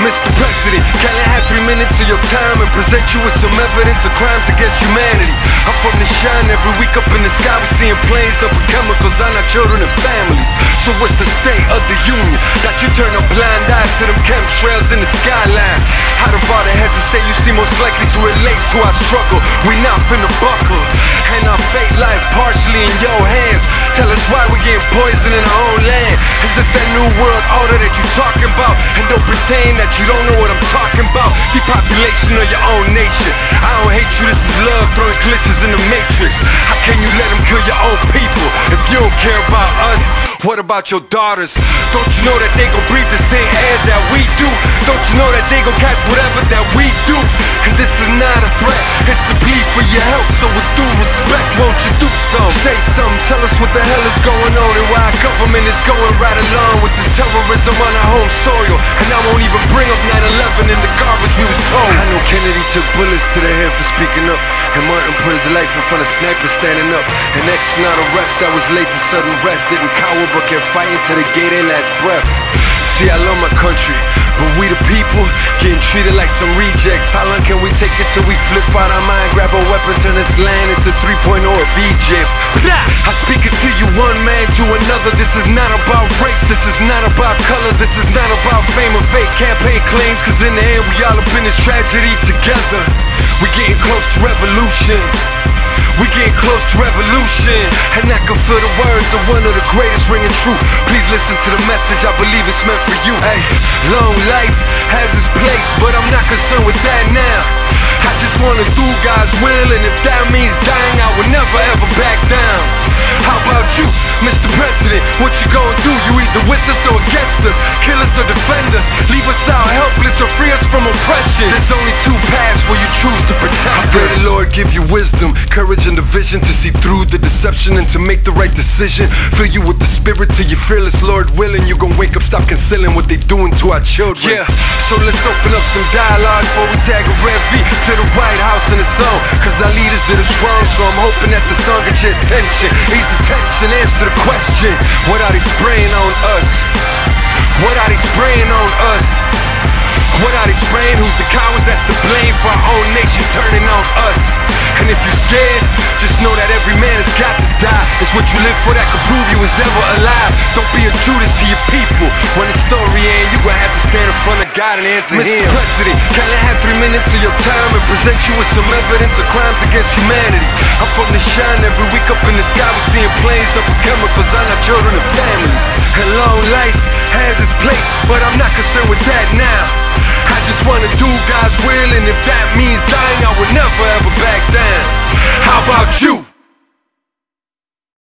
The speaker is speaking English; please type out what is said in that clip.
Mr. President, can I have three minutes of your time and present you with some evidence of crimes against humanity? I'm from the shine every week up in the sky. We seeing planes dumping chemicals on our children and families. So what's the state of the union? That you turn a blind eye to them chemtrails in the skyline. Out of all the heads of state, you seem most likely to relate to our struggle. We not finna buckle, and our fate lies partially in your hands. Tell us why we getting poisoned in our own land. Is this that new world order that you talking about? And don't pretend that you don't know what I'm talking about. Depopulation of your own nation. I don't hate you, this is love throwing glitches in the matrix. How can you let them kill your own people if you don't care about us? What about your daughters? Don't you know that they gon' breathe the same air that we do? Don't you know that they gon' catch whatever that we do? And this is not a threat, for your help. So with due respect, won't you do something? Say something, tell us what the hell is going on and why our government is going right along with this terrorism on our home soil. And I won't even bring up 9-11 in the garbage we was told. I know Kennedy took bullets to the head for speaking up. And Martin put his life in front of snipers standing up. And X not a rest, I was late to sudden rest. Didn't cower but kept fighting till they gave their last breath. See, I love my country, but we the treated like some rejects. How long can we take it till we flip out our mind, grab a weapon, turn this land into 3.0 of Egypt? I speak it to you, one man to another. This is not about race, this is not about color, this is not about fame or fake campaign claims. Cause in the end, we all up in this tragedy together. We getting close to revolution. We getting close to revolution, and I can feel the words of one of the greatest ringing true. Please listen to the message, I believe it's meant for you. Hey, long life has its place, but I'm not concerned with that now. I just wanna do God's will, and if that means dying, I will never ever back down. How about you, Mr. President? What you gonna do? You either with us or against us, kill us or defend us, leave us out helpless or free us from oppression. There's only two paths where you choose to protect I pray the Lord give you wisdom, courage, and the vision to see through the deception and to make the right decision. Fill you with the spirit till you're fearless, Lord willing. You gon' wake up, stop concealing what they doing to our children. Yeah, so let's open up some dialogue before we tag a red V to the White House in the song. Cause our leaders did us wrong, so I'm hoping that the song get your attention. Ease the tension, answer the question. What are they spraying on us? What are they spraying on us? What are they spraying? Who's the cowards that's to blame for our own nation turning on us? And if you're scared, just know that every man has got to die. It's what you live for that can prove you was ever alive. Don't be a Judas to your people. When the story ends, you gon' have to stand in front of God and answer Mr. Him. President, can I have three minutes of your time and present you with some evidence of crimes against humanity? I'm from the shine every week up in the sky. We're seeing planes dumping chemicals on our children and families. And long life has its place, but I'm not concerned with that now. I just wanna do God's will, and if that means dying, I will never ever back down. How about you?